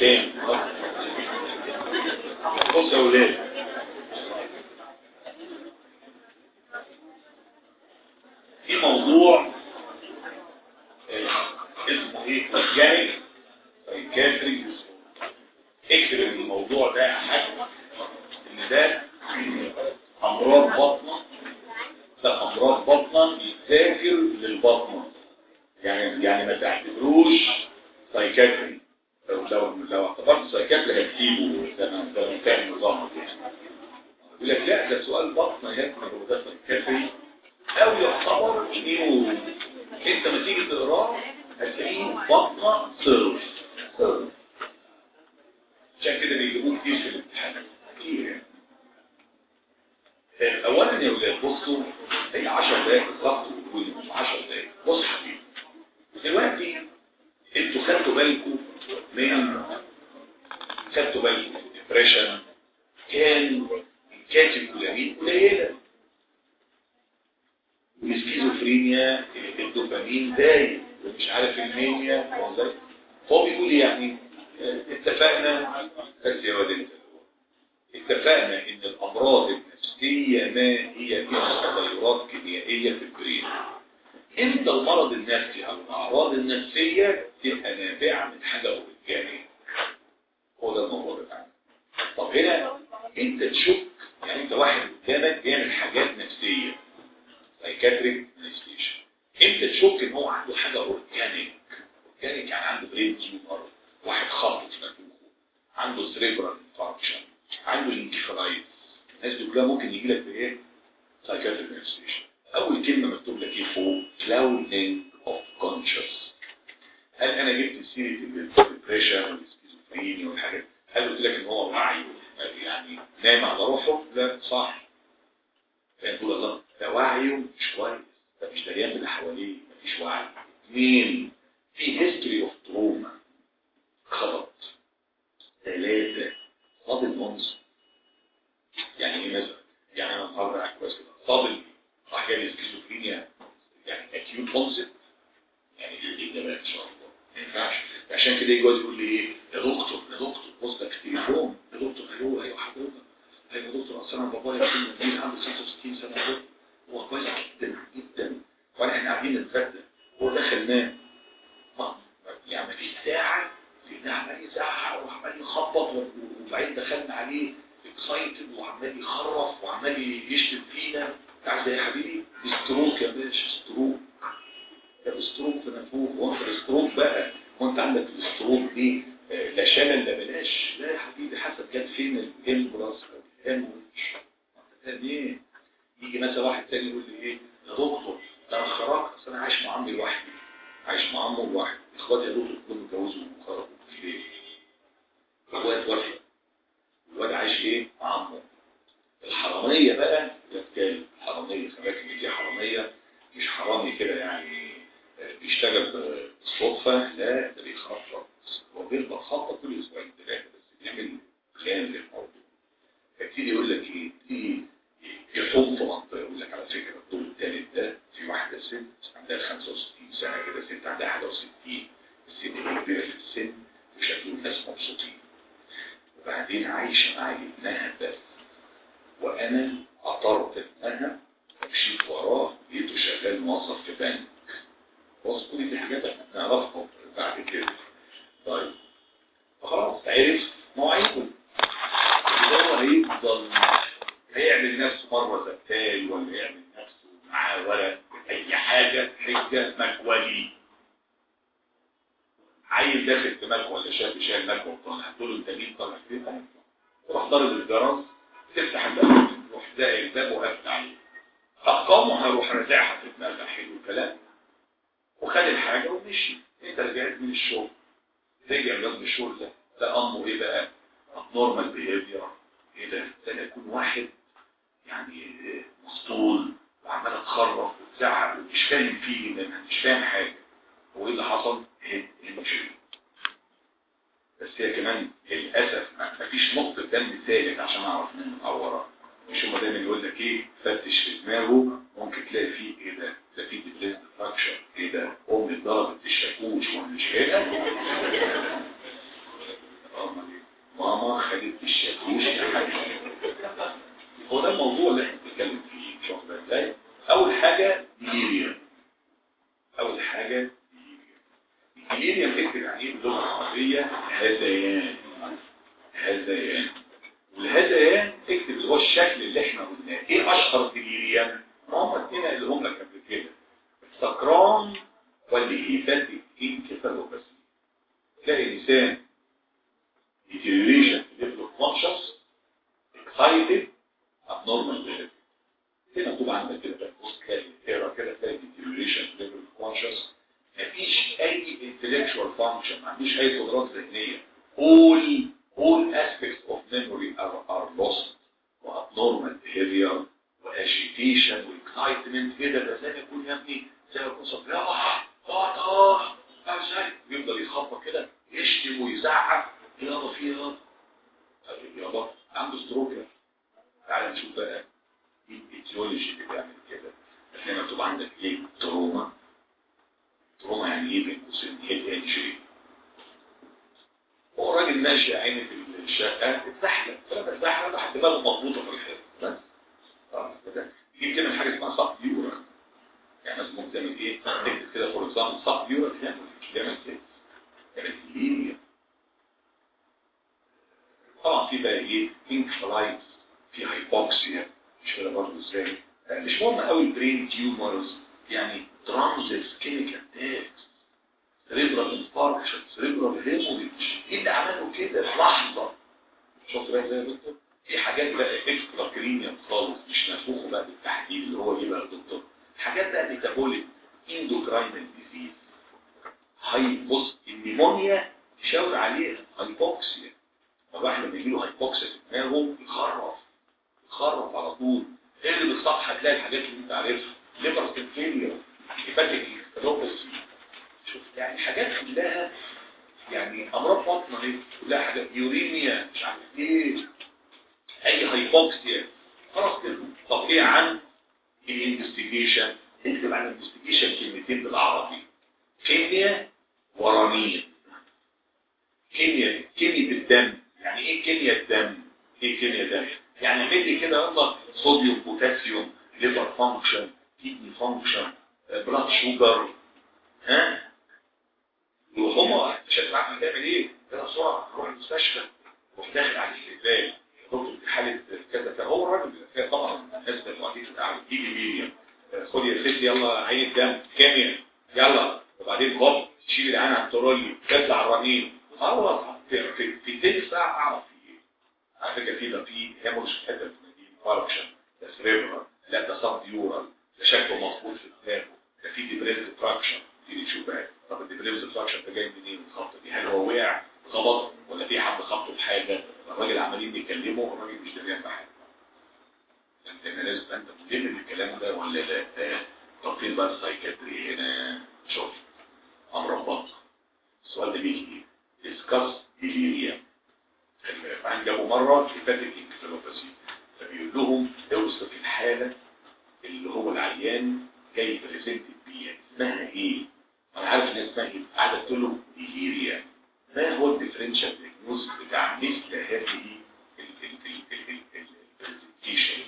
فاهم بص يا ولاد ده دريان باللي حواليه مفيش وعي. اثنين في history of trauma خبط ثلاثة sudden onset يعني إيه مثلا؟ يعني أنا النهارده كويس كده. راح جاي سكيزوفرينيا يعني acute onset يعني إيه ده؟ بقى ان شاء الله ما ينفعش. عشان كده يجي يقول لي إيه؟ يا دكتور يا دكتور بص لك تليفون يا دكتور أيوه أيوه حضرتك. أيوه يا دكتور أصل أنا بابايا عنده 66 سنة. هو كويس جدا جدا. وانا إحنا قاعدين نتغدى هو دخل نام. يعني لقيناه عمال يزعق وعمال يخبط وبعدين دخلنا عليه excited وعمال يخرف وعمال يشتم فينا. عارف يا حبيبي stroke يا باشا stroke. ده stroke في نافوخ. وانت ال stroke بقى؟ وانت عندك ال stroke دي؟ لا شلل لا بلاش. لا يا حبيبي حسب جت فين ال hemorrhage أنت إيه؟ يجي مثلا واحد تاني يقول لي إيه؟ يا دكتور. ده أنا خرجت أنا عايش مع عمي لوحدي. عايش مع عمه لوحدي. إخواتي دكتور كلهم اتجوزوا وخرجوا في إيه الواد توفى الواد عايش إيه؟ مع عمه. الحرامية بقى يتكلم الحرامية خلي دي حرامية. مش حرامي كده يعني بيشتغل بالصدفة. لا ده بيخطط هو خطه كل أسبوعين ثلاثة بس بيعمل خيانه للموضوع. فيبتدي يقول لك إيه؟ يحط منطقه يقول لك على فكرة الدور الثالث ده في واحدة ست عندها 65 سنة كده ست عندها 61 الست كبيره في السن وشكل الناس مبسوطين. وبعدين عايشة مع ابنها بس وأنا اطرت ابنها ومشيت وراه لقيته شغال موظف في بنك. بص كل دي حاجات إحنا نعرفها بعد كده. طيب خلاص عرف مواعيده. هو هيفضل هيعمل نفسه مرة زبتال ولا يعمل نفسه معاه ورق أي حاجة حجة مكولي عيل داخل في مكوى ولا شاب شايل مكوى وطالع تقول له أنت مين؟ طالع فين تروح ضارب الجرس تفتح الباب تروح زائر الباب وقفل عليه. ارقامه هروح رازعها في دماغها حلو الكلام. وخد الحاجة ومشي. أنت رجعت من الشغل. رجع من الشغل ده ده إيه بقى؟ abnormal behavior. إيه ده؟ ده يكون واحد يعني مسطول وعمال أتخرف وتزعق ومش فاهم فيه مش فاهم حاجة. هو إيه اللي حصل؟ المشكلة بس هي كمان للأسف ما فيش نقطة دم ثالث عشان أعرف منه الأورا. مش هما دايما يقول لك إيه؟ فتش في دماغه ممكن تلاقي فيه إيه ده؟ ده فيه depressed fracture إيه ده؟ امي ضربت الشاكوش وأنا مش هنا ماما خدت الشاكوش يا حبيبي. هو ده الموضوع اللي إحنا بنتكلم فيه مش واخد إزاي؟ أول حاجة delirium أول حاجة delirium اكتب عليه باللغة العربية هذيان. هذيان. والهذيان اكتب هو الشكل اللي إحنا قلناه. إيه اشهر delirium هم الاثنين اللي هم قبل كده. السكران واللي hepatic encephalopathy تلاقي انسان deterioration of conscious excited. Abnormal behavior. هنا مكتوب عندك كده تلاقي اقرا كده في level of conscious مفيش اي intellectual function ما عنديش اي قدرات ذهنيه all all aspects of memory are, are lost و abnormal behavior و agitation و excitement إيه ده ده ما يكون يا ابني زي يكون صبيان آه إزاي يفضل يخبط كده يشتم ويزعق يابا في يابا يابا عنده stroke تعال نشوف بقى إيه ال etiology اللي بيعمل كده إحنا مكتوب عندك إيه trauma تروما يعني إيه بين قوسين هيد انجري هو راجل ماشي يا عيني في الشقه اتزحلق فلما اتزحلق راح دماغه مخبوطه في الحيط بس آه كده تعمل حاجة اسمها صف يورا يعني مثلا ممكن تعمل إيه تكتب كده فور اكزامبل صف يورا تعمل تعمل كده تعمل لينيا طبعا في بقى إيه بينك فلايت في هايبوكسيا مش برضه إزاي؟ مش مهم قوي ال brain tumors يعني transient ischemic attacks cerebral infarction cerebral hemorrhage إيه اللي عمله كده؟ في لحظة. شفت بقى إزاي يا دكتور؟ في حاجات بقى extracranial خالص مش مفهومه بقى بالتحديد اللي هو إيه بقى يا دكتور؟ حاجات بقى metabolic endocrinal disease هاي بص ال pneumonia يشاور عليها hypoxia الواحد لما يجي hypoxia في دماغه يخرف. يخرف على طول. اللي بالصفحه هتلاقي الحاجات اللي انت عارفها. liver failure hepatic lupus شوف يعني حاجات كلها يعني أمراض بطنه دي كلها حاجات. uremia مش عارف إيه. أي hypoxia خلاص كده. طب إيه عن ال investigation اكتب عن ال investigation كلمتين بالعربي. كيمياء ورنين كيمياء كيمياء الدم. يعني إيه كيمياء الدم؟ إيه كيمياء الدم؟ يعني لي كده يلا صوديوم بوتاسيوم liver function kidney function blood sugar ها؟ وهم مش هتبعت تعمل إيه؟ يلا بسرعة نروح المستشفى. روح داخل عليك إزاي دكتور في حالة كذا فهو الراجل بيبقى طبعا الناس بتبقى تعمل تيجي ميديا خد يا ستي يلا عينة الدم. كيمياء يلا. وبعدين هوب تشيل العيان على الترولي. تطلع الرنين. خلاص في في, تلت ساعة على فكرة في ده في hemorrhage في حتة في infarction ده cerebral لا ده subdural ده شكله مظبوط في دماغه ده في depressed fracture تيجي تشوف بقى طب ال depressed fracture ده جاي منين؟ الخبطه دي. هل هو وقع خبط ولا في حد خبطه في حاجة؟ الراجل عمالين بيكلمه الراجل مش دريان بحاجه انت لازم انت ملم بالكلام ده ولا لا؟ طب فين بقى ال psychiatry هنا؟ شوف أمراض باطنة السؤال ده بيجي إيه؟ discuss delirium عن جابوا مره hepatic encephalopathy فبيقول لهم اوصف الحالة اللي هو العيان جاي present بيها. اسمها إيه؟ أنا عارف إن اسمها إيه. قعدت تقول له delirium ما هو ال differential diagnosis بتاع مثل هذه ال presentation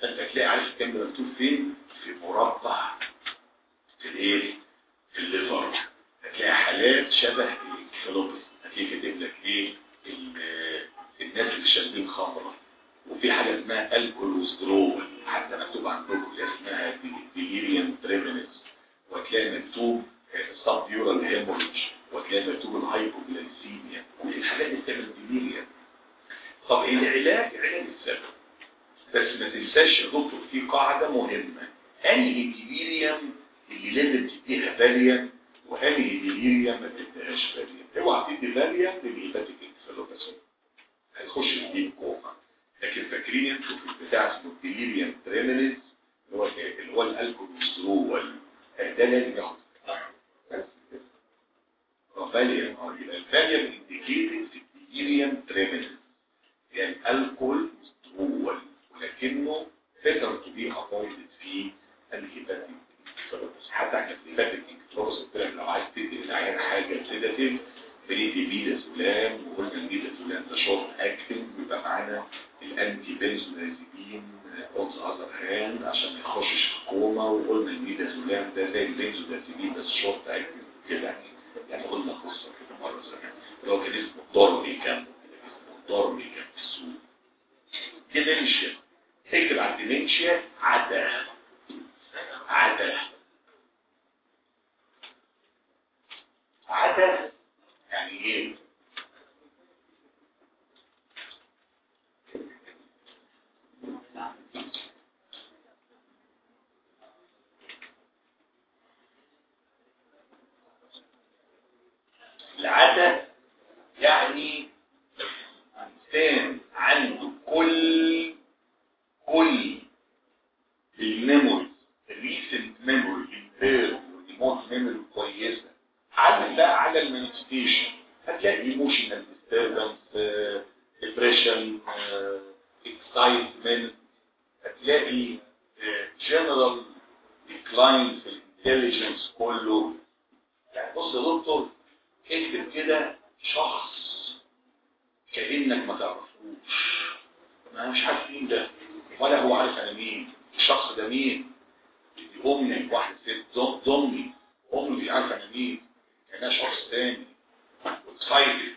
فأنت تلاقي عارف الكلام ده مكتوب فين؟ في مربع في الإيه؟ في ال liver. هتلاقي حالات شبه الكلوبس هتلاقي كاتب لك إيه الناس اللي شاربين خمره وفي حاجة اسمها ال alcohol withdrawal حتى مكتوب عندكم اللي اسمها delirium tremens وهتلاقي مكتوب ال subdural hemorrhage وهتلاقي مكتوب ال hypoglycemia وفي الحاجات اللي بتعمل delirium طب العلاج علاج السبب. بس ما تنساش يا دكتور في قاعدة مهمة. انهي delirium اللي لازم تديها باليوم وانهي delirium ما تديهاش باليوم اوعى تدي Valium لل hepatic encephalopathy هتخش في deep coma لكن فاكرين أنتوا في البتاع اسمه ال delirium tremens اللي هو اللي هو ال alcohol withdrawal ده لازم ياخد فاليوم يبقى ال Valium indicated في ال delirium tremens يعني ال alcohol withdrawal ولكنه to be avoided في ال hepatic. حتى إحنا في ال hepatic قلت لو عايز تدي للعيان حاجة sedative بندي بيدازولام وقلنا البيدازولام ده short acting بيبقى معانا ال anti benzodiazepine on the other hand عشان ما يخشش في كوما وقلنا البيدازولام ده زي البنزودازيبين بس short acting كده. يعني قلنا قصة كده مرة زمان اللي هو كان اسمه دورميكام دورميكام في السوق. ديمنشيا. اكتب على الديمنشيا عدا. عدا. عدا. يعني إيه؟ العته يعني انسان عنده كل كل ال memory ال recent memory ال remote memory كويسة. علم بقى على ال manifestation هتلاقي emotional disturbance depression excitement هتلاقي general decline في ال intelligence كله. يعني بص يا دكتور اكتب كده شخص كأنك ما تعرفوش. ما مش عارف مين ده ولا هو عارف أنا مين. الشخص ده مين؟ امي واحد ست زومبي امي مش عارف أنا مين؟ كانها شخص تاني. وتصيد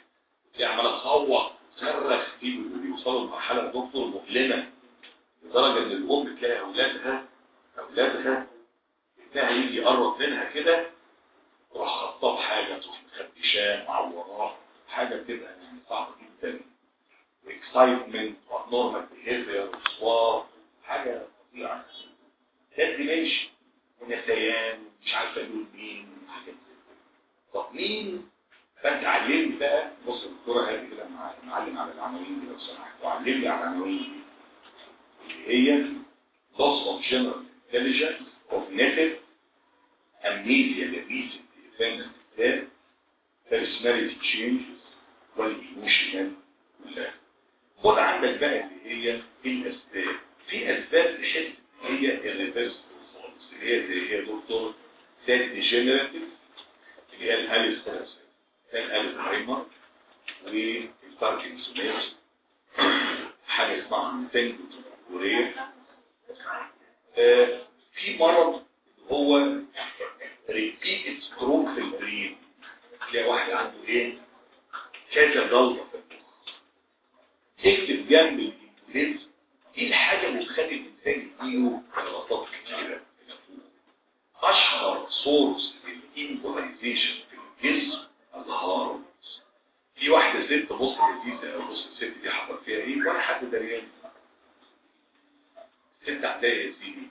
دي عمالة تصوت تصرخ. دي بيوصلوا لمرحلة دكتور مؤلمة لدرجة إن الأم تلاقي أولادها أولادها ابنها يجي يقرب منها كده تروح خطاب حاجة تروح مخدشاه معوراه حاجة كده. يعني صعبة جدا. و excitement و abnormal behavior وصوات حاجة فظيعة. ده dementia ونسيان مش عارفة أقول مين. حاجات طب مين فانت علمني بقى بص الدكتوره هادي كده معلم على العناوين دي لو سمحت وعلمني على العناوين دي اللي هي loss of general intelligence cognitive amnesia to recent events that personality changes وال emotional كلها خد عندك بقى اللي هي الأسباب. في أسباب تحس هي ال irreversible اللي هي زي هي دكتور؟ ذات degenerative اللي هي الاليس الالزهايمر والباركنسونيز حاجة اسمها تنجو ورير آه في مرض هو ريبيت ستروك في البرين تلاقي واحد عنده إيه؟ كذا ضلمة. تكتب جنب الانفلونزا دي الحاجة اللي تخلي الانسان يجيله غلطات كتيره اشهر سورس للانفلايزيشن في الجسم الهارمونز في واحدة ست بص لذيذة بص الست دي حصل فيها إيه؟ ولا حد دريان ست عندها إيه سيدي.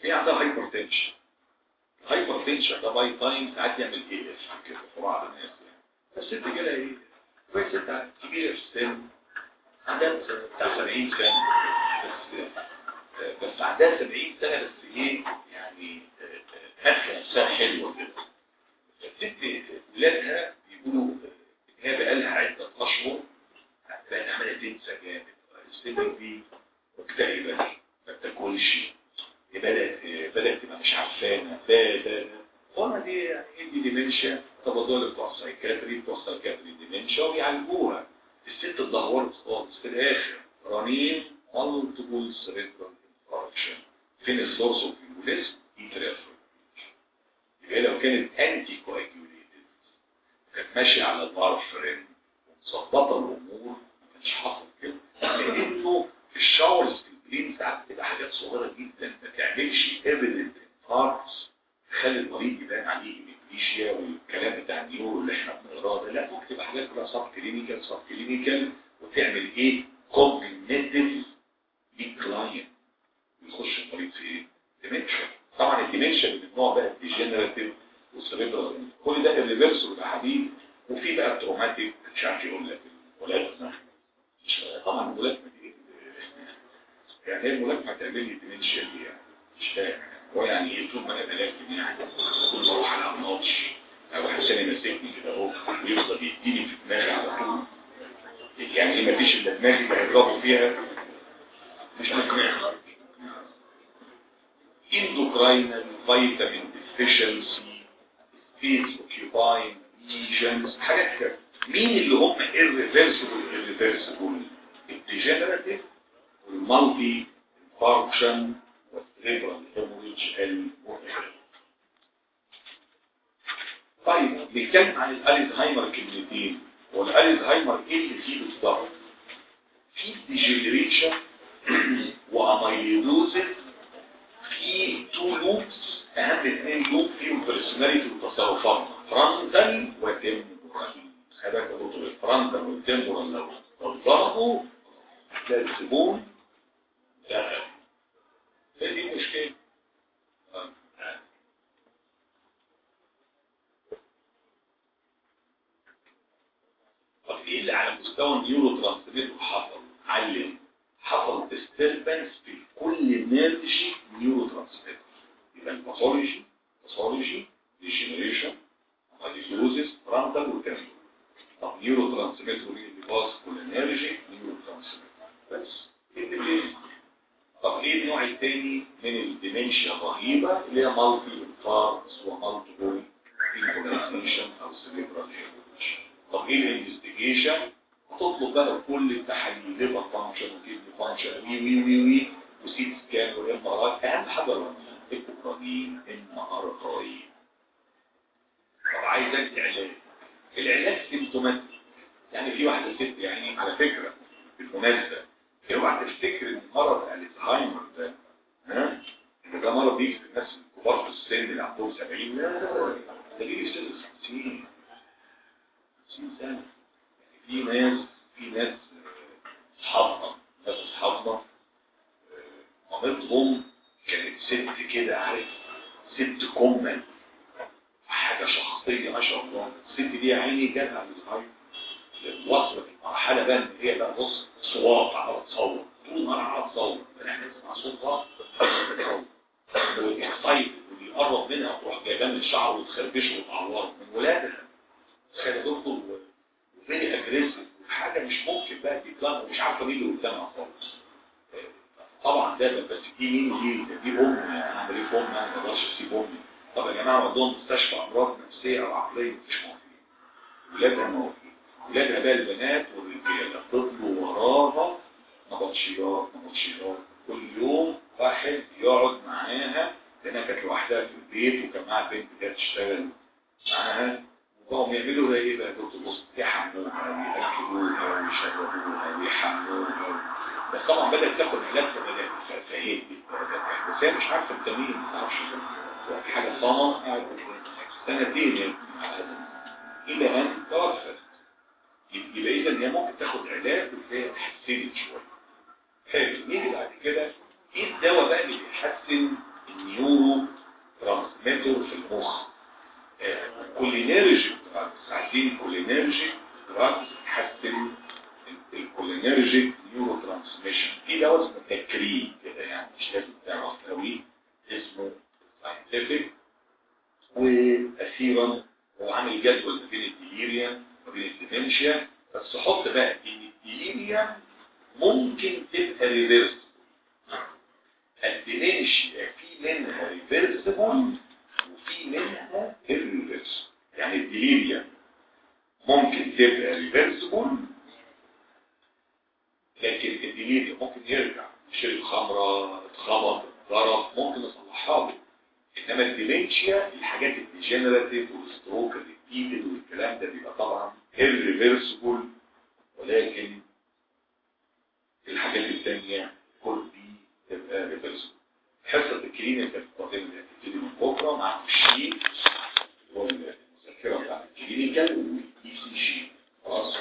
هي عندها hypertension hypertension ده by time ساعات يعمل إيه كده في بعض الناس يعني. الست جالها إيه؟ وهي ست كبيرة في السن عندها بتاع 70 سنة. بس بس عندها 70 سنة بس إيه؟ يعني فاكره نفسها حلوة كده الست ولادها بيقولوا هي بقالها عدة أشهر بقت عماله تنسى جامد. الست دي مكتئبه ما بتاكلش. بدات بدأت تبقى مش ده ده وأنا دي يعني دي dementia. طب دول بتوع ال psychiatry بتوع ال psychiatry dementia وبيعالجوها الست اتدهورت خالص. في الآخر رنين multiple cerebral infarction فين ال source of ال embolism يترافر يبقى لو كانت anticoagulated كانت ماشية على ال warfarin ومظبطة الأمور ما كانش حصل كده. لأنه ال showers في ال brain بتبقى حاجات صغيرة جدا ما تعملش evident infarcts تخلي المريض يبان عليه hemiplegia والكلام بتاع ال neuro اللي إحنا بنقراه ده لا ممكن تبقى حاجات كلها subclinical subclinical وتعمل إيه؟ cognitive decline يخش المريض في إيه؟ dementia طبعا ال dementia من النوع بقى ال degenerative وال cerebral كل ده ال reversible يا حبيبي وفي بقى traumatic مش عارف يقول لك الولاد طبعا الملاكمة دي يعني هي الملاكمة تعمل لي dementia دي يعني. مش فاهم. هو يعني إيه؟ طول ما أنا بلاكم يعني كل ما أروح على الماتش أو حسين يمسكني كده أهو ويفضل يديني في دماغي على طول. يعني إيه؟ مفيش إلا دماغي بيضربوا فيها. مش مقنع. endocrinal vitamin deficiency space occupying lesions حاجات كده مين اللي هم irreversible irreversible ال degenerative وال multi infarction وال cerebral hemorrhage المؤخر طيب نتكلم عن الالزهايمر كلمتين والالزهايمر إيه اللي فيه بالظبط في degeneration و amyloidosis في two lobes أهم اثنين lobe فيهم personality وتصرفات frontal و temporal خدك يا دكتور ال frontal وال temporal لو ضربوا ده الزبون. ده فدي مشكلة. إيه اللي على مستوى ال neurotransmitter حصل علم. حصل disturbance في cholinergic neurotransmitter يبقى ال pathology pathology degeneration amyloidosis frontal والكلام طب نيورو ترانسميتر مين اللي باص كل انرجي نيورو ترانسميتر بس طب إيه النوع الثاني من ال dementia الرهيبه اللي هي multi infarcts و multiple infarction أو cerebral طب إيه ال investigation هتطلب بقى كل التحاليل liver function و kidney function وي وي وي وي. و CT scan و MR اهم حاجة ال brain MRI طب عايز ادي علاج العلاج symptomatic يعني في واحدة ست يعني على فكرة بالمناسبة اوعى تفتكر إن مرض الزهايمر ده ها؟ إن ده مرض بيجي في الناس الكبار في السن اللي عندهم 70 لا ده بيجي في سن 60 50 سنة. في ناس في ناس اصحابنا ناس اصحابنا مامتهم كانت ست كده عارف ست كمل حاجة شخصية ما شاء الله. الست دي يا عيني جالها الزهايمر وصلت المرحلة بقى إن هي بقى بص صوات على تصور طول النهار على تصور إحنا نسمع صوتها والاكسايد واللي يقرب منها تروح جايباه من الشعر وتخربشه وتعوره. من ولادها تخيل دكتور very aggressive حاجة مش ممكن بقى تتلم ومش عارفة مين اللي قدامها خالص. طبعا ده بس دي مين دي دي ام اعمل إيه ام ما أقدرش أسيب أمي. طب يا جماعة ودوهم مستشفى أمراض نفسية أو عقلية؟ مش موجودين ولادها موجودين ولادها بقى البنات والرجاله فضلوا وراها نبطشيات نبطشيات. كل يوم واحد يقعد معاها لأنها كانت لوحدها في البيت وكان معاها بنت جاية تشتغل معاها. وهم يعملوا إيه بقى؟ دكتور بص يحملوها وياكلوها ويشربوها ويحملوها بس طبعا بدأت تاخد علاج فبدات فهيت بس هي مش عارفة انت مين ما تعرفش حاجة صنع قاعد سنتين يعني إلى أن توفت. يبقى إذا هي ممكن تاخد علاج وهي اتحسنت شوية. حلو. نيجي بعد كده. إيه الدواء بقى اللي بيحسن ال neurotransmitter في المخ؟ ال cholinergic عايزين cholinergic تحسن ال cholinergic neurotransmission في اسمه Tacrine كده يعني مش لازم تعرف قوي اسمه scientific وأخيرا هو عامل جدول ما بين ال delirium وما بين ال dementia بس حط بقى إن ال delirium ممكن تبقى reversible ال dementia في منها reversible وفي منها ال irreversible يعني ال delirium ممكن تبقى reversible لكن ال delirium ممكن يرجع. شرب خمرة اتخبط اتضرب. ممكن نصلحها له. إنما ال dementia الحاجات ال degenerative وال stroke ال repeated والكلام ده بيبقى طبعا irreversible. ولكن الحاجات الثانية كل دي تبقى reversible حصة ال clinical التفاصيل اللي هتبتدي من بكرة مع ال sheet. والمذكرة بتاعت ال clinical وال ECG خلاص